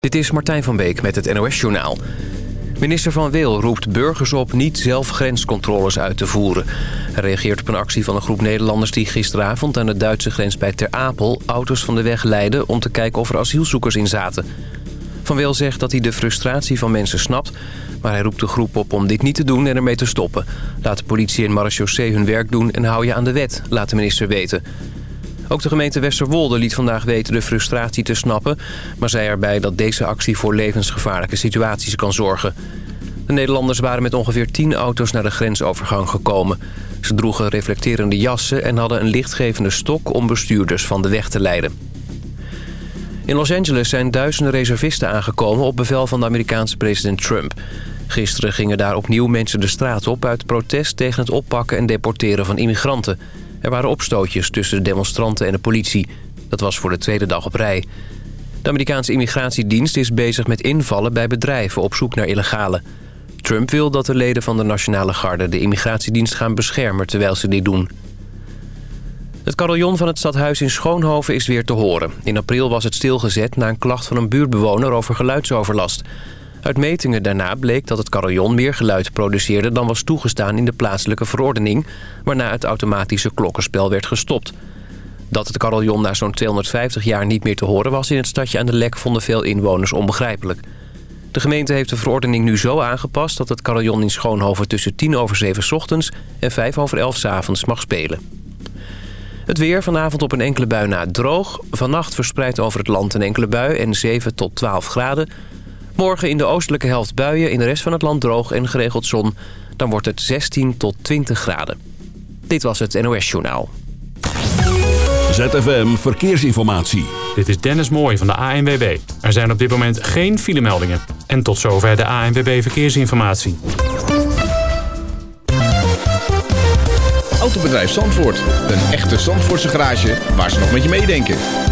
Dit is Martijn van Beek met het NOS-journaal. Minister Van Weel roept burgers op niet zelf grenscontroles uit te voeren. Hij reageert op een actie van een groep Nederlanders... die gisteravond aan de Duitse grens bij Ter Apel auto's van de weg leidden... om te kijken of er asielzoekers in zaten. Van Weel zegt dat hij de frustratie van mensen snapt... maar hij roept de groep op om dit niet te doen en ermee te stoppen. Laat de politie en marechaussee hun werk doen en hou je aan de wet, laat de minister weten... Ook de gemeente Westerwolde liet vandaag weten de frustratie te snappen... maar zei erbij dat deze actie voor levensgevaarlijke situaties kan zorgen. De Nederlanders waren met ongeveer 10 auto's naar de grensovergang gekomen. Ze droegen reflecterende jassen en hadden een lichtgevende stok... om bestuurders van de weg te leiden. In Los Angeles zijn duizenden reservisten aangekomen... op bevel van de Amerikaanse president Trump. Gisteren gingen daar opnieuw mensen de straat op... uit protest tegen het oppakken en deporteren van immigranten... Er waren opstootjes tussen de demonstranten en de politie. Dat was voor de tweede dag op rij. De Amerikaanse immigratiedienst is bezig met invallen bij bedrijven op zoek naar illegale. Trump wil dat de leden van de Nationale Garde de immigratiedienst gaan beschermen terwijl ze dit doen. Het carillon van het stadhuis in Schoonhoven is weer te horen. In april was het stilgezet na een klacht van een buurtbewoner over geluidsoverlast. Uit metingen daarna bleek dat het carillon meer geluid produceerde... dan was toegestaan in de plaatselijke verordening... waarna het automatische klokkenspel werd gestopt. Dat het carillon na zo'n 250 jaar niet meer te horen was in het stadje aan de Lek... vonden veel inwoners onbegrijpelijk. De gemeente heeft de verordening nu zo aangepast... dat het carillon in Schoonhoven tussen 10 over 7 ochtends en 5 over 11 s avonds mag spelen. Het weer vanavond op een enkele bui na droog. Vannacht verspreid over het land een enkele bui en 7 tot 12 graden... Morgen in de oostelijke helft buien, in de rest van het land droog en geregeld zon. Dan wordt het 16 tot 20 graden. Dit was het NOS Journaal. ZFM Verkeersinformatie. Dit is Dennis Mooij van de ANWB. Er zijn op dit moment geen filemeldingen. En tot zover de ANWB Verkeersinformatie. Autobedrijf Zandvoort. Een echte Zandvoortse garage waar ze nog met je meedenken.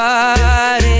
Nobody.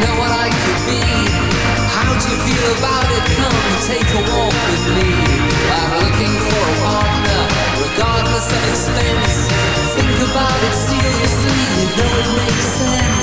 know what I could be. How'd you feel about it? Come take a walk with me. I'm looking for a partner, regardless of expense. Think about it seriously, you know it makes sense.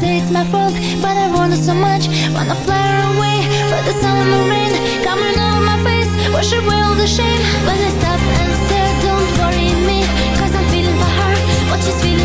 say it's my fault, but I wanna so much. Wanna fly away, but the sun and the rain Coming over my face, wash away all the shame When I stop and stare, don't worry me Cause I'm feeling for her, what she's feeling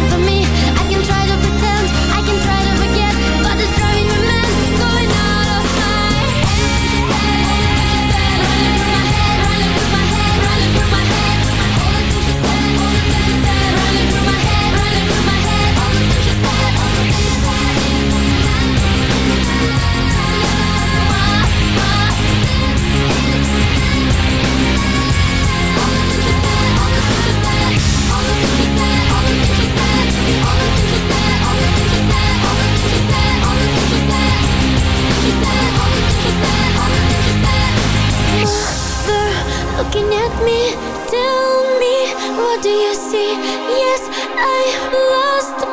me, tell me, what do you see? Yes, I lost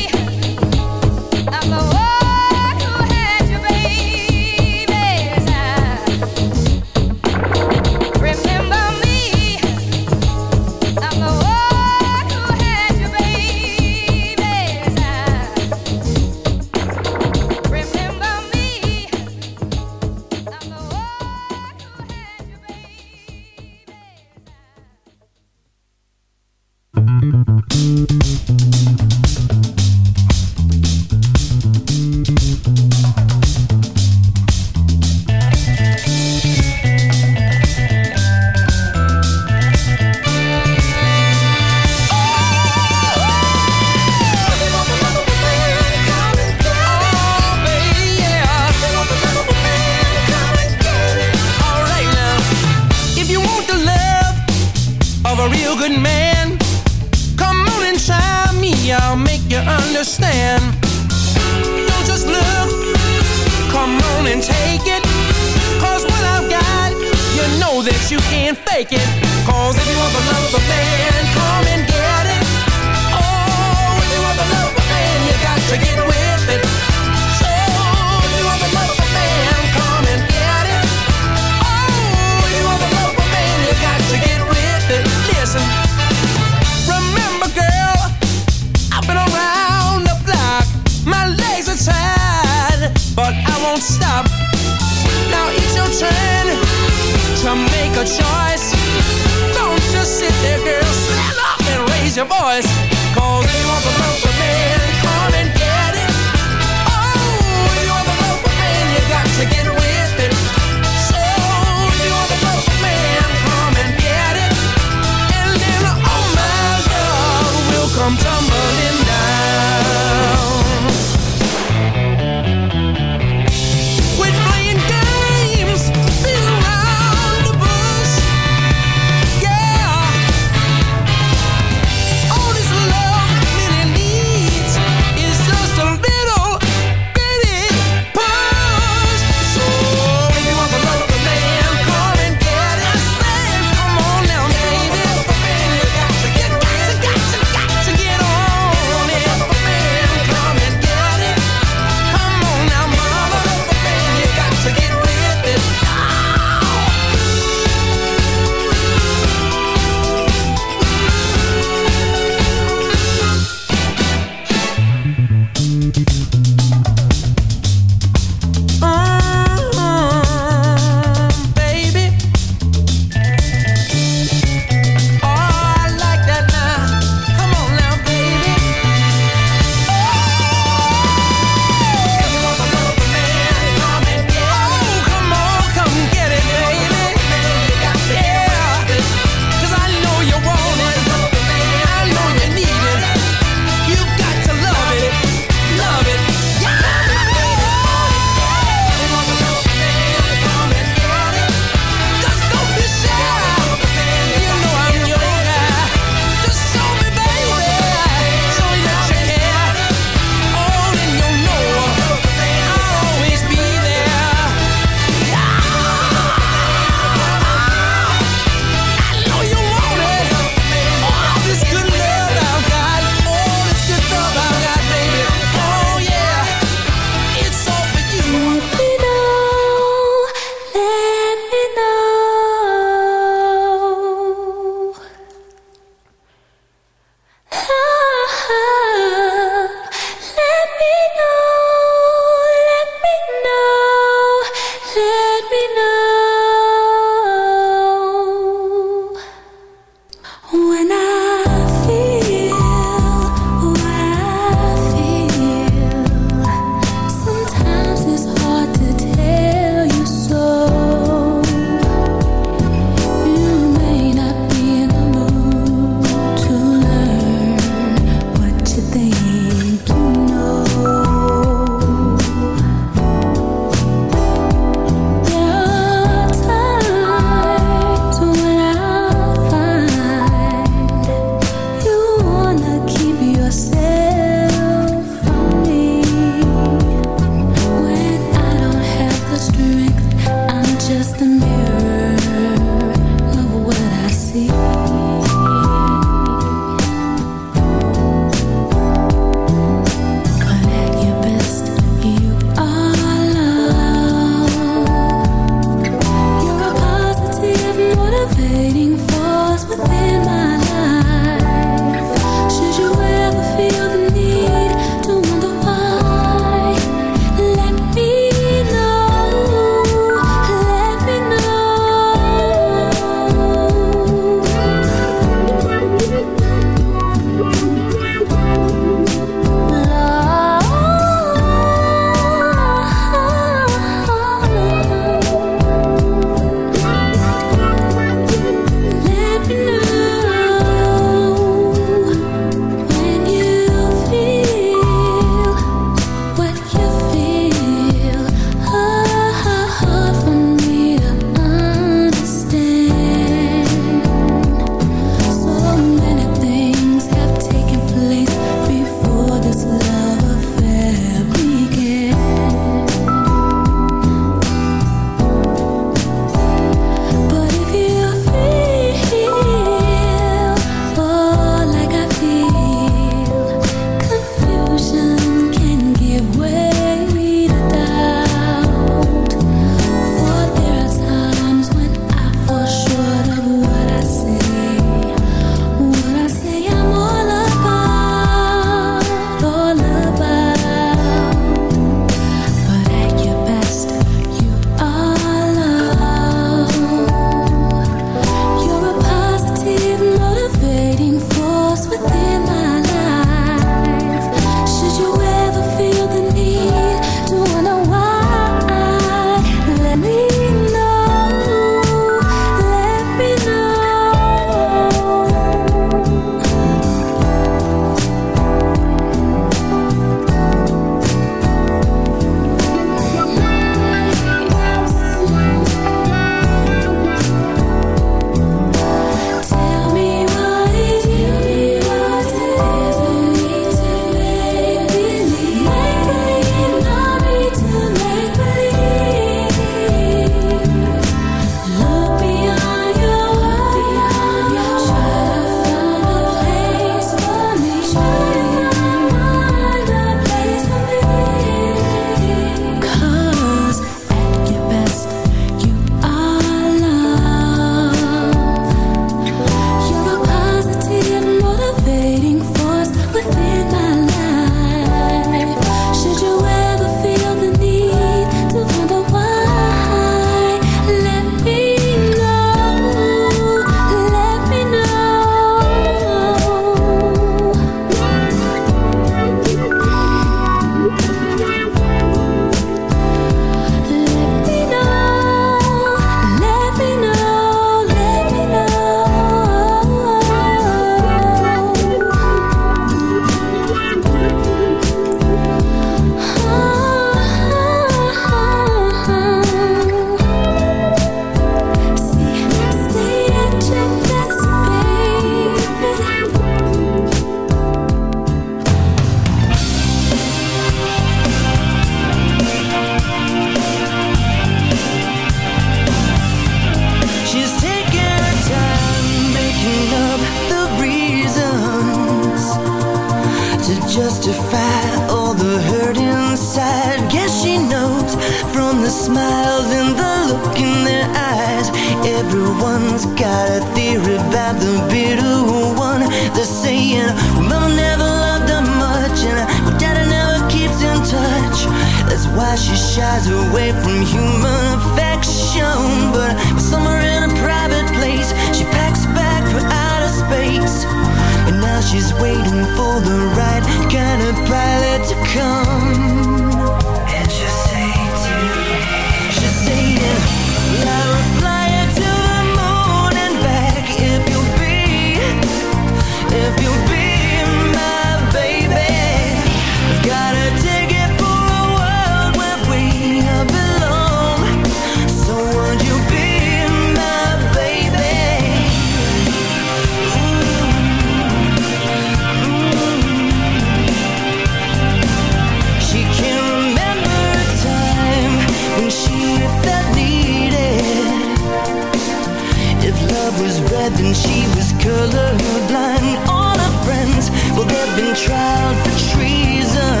was red and she was colorblind. All her friends, well they've been tried for treason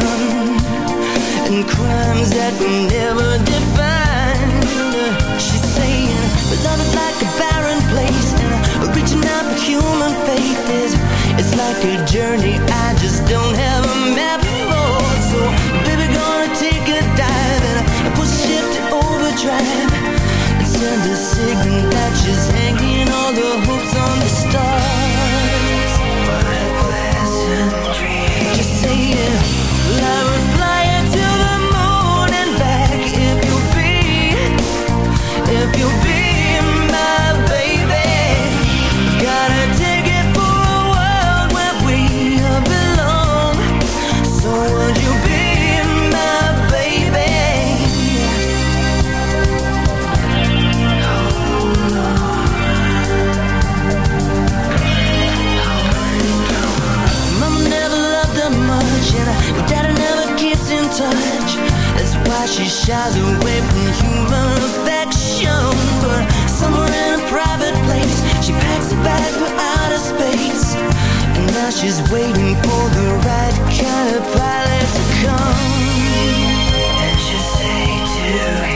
And crimes that were never defined. She's saying, but love is like a barren place And reaching out for human faith is It's like a journey I just don't have a map for. So baby gonna take a dive and push shift to overdrive send a signal that she's hanging all her hopes on the stars. She shies away from human affection. But somewhere in a private place She packs a bag for outer space. And now she's waiting for the right kind of pilot to come. And she'll say to him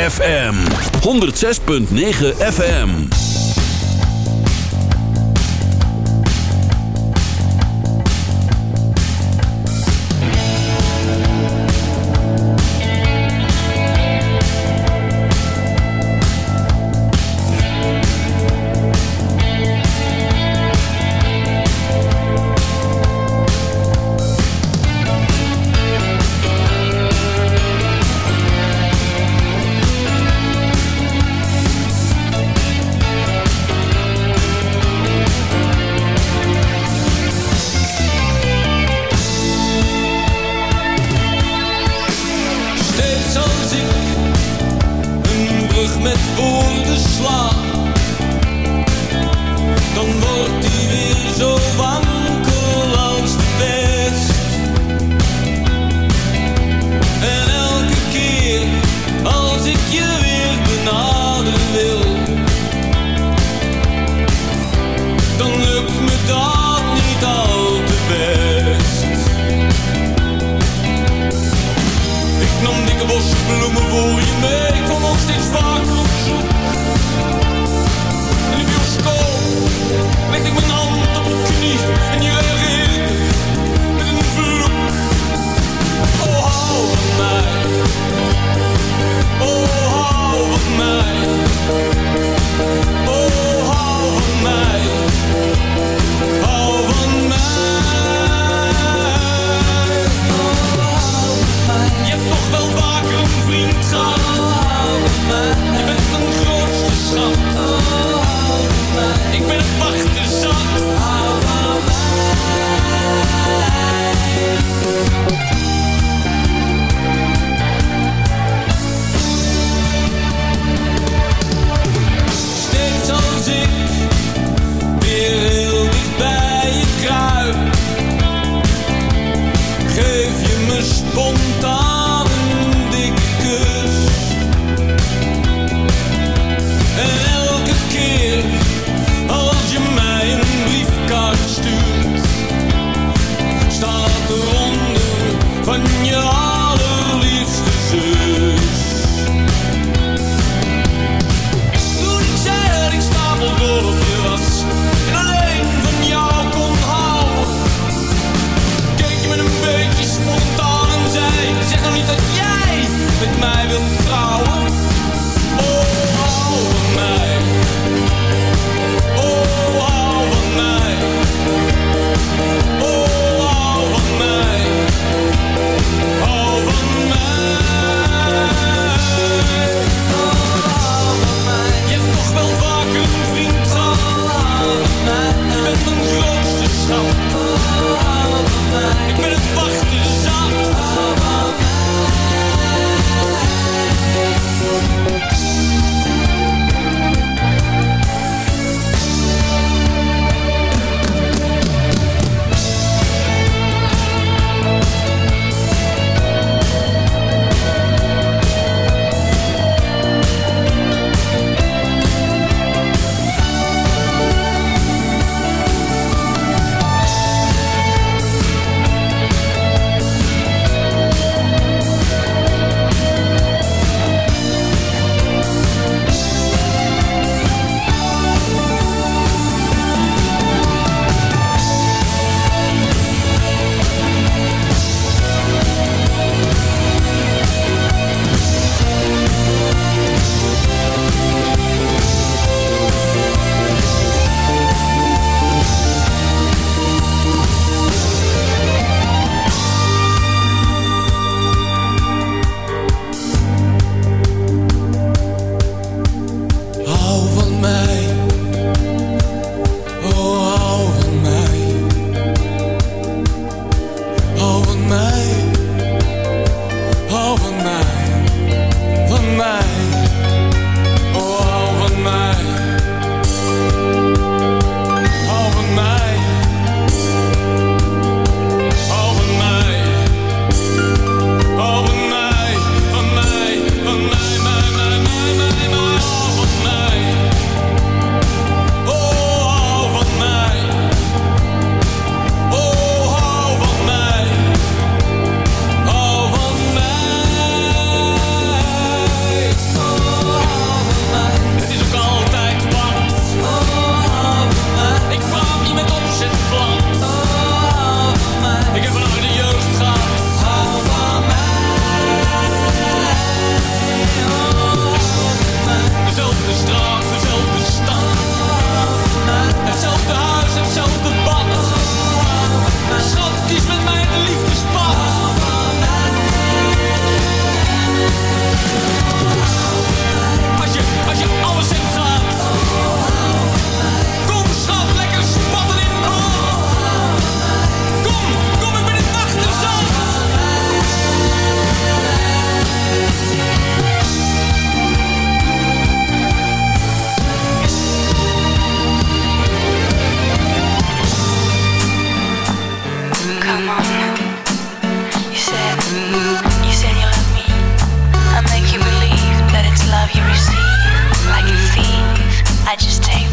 ZFM 106.9 FM.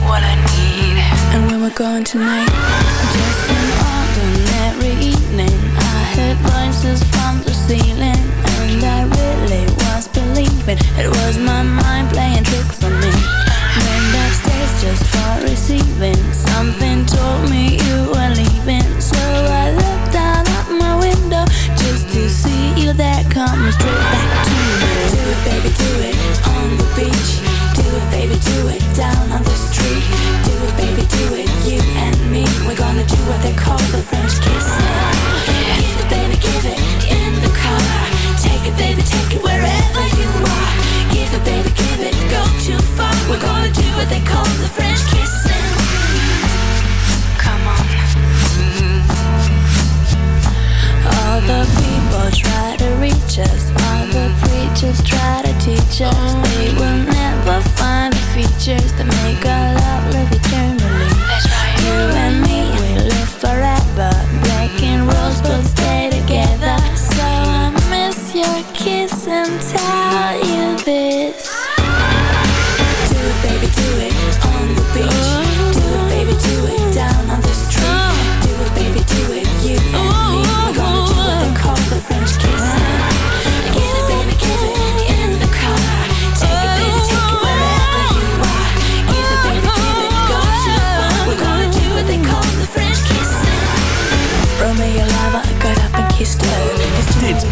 What I need. And when we're going tonight, just an ordinary evening. I heard voices from the ceiling, and I really was believing it was my mind playing tricks on me. Went upstairs just for receiving. Something told me you were leaving, so I looked out of my window just to see you there coming straight back to me. Do it, baby, do it on the beach. Do it, baby, do it down on the do what they call the French kiss. Give it, baby, give it in the car. Take it, baby, take it wherever you are. Give it, baby, give it, go too far. We're gonna do what they call the French. Come on. Mm-hmm. All the people try to reach us. All the preachers try to teach us. They will never find the features that make our love live eternally. You and me, we live forever. Breaking rules but stay together. So I miss your kiss and tell you this.